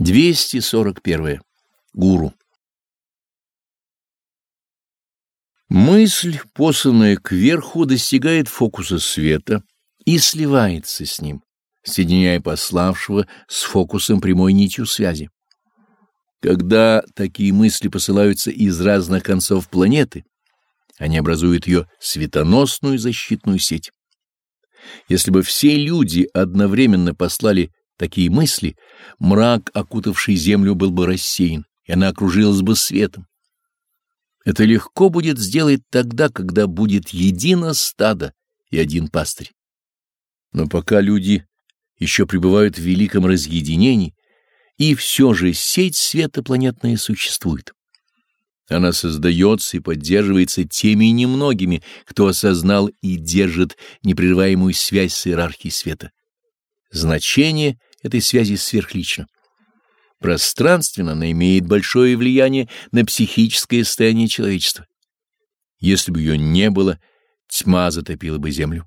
241. Гуру. Мысль, посланная кверху, достигает фокуса света и сливается с ним, соединяя пославшего с фокусом прямой нитью связи. Когда такие мысли посылаются из разных концов планеты, они образуют ее светоносную защитную сеть. Если бы все люди одновременно послали такие мысли, мрак, окутавший землю, был бы рассеян, и она окружилась бы светом. Это легко будет сделать тогда, когда будет едино стадо и один пастырь. Но пока люди еще пребывают в великом разъединении, и все же сеть света планетная существует. Она создается и поддерживается теми немногими, кто осознал и держит непрерываемую связь с иерархией света. Значение — этой связи сверхлично. Пространственно она имеет большое влияние на психическое состояние человечества. Если бы ее не было, тьма затопила бы землю.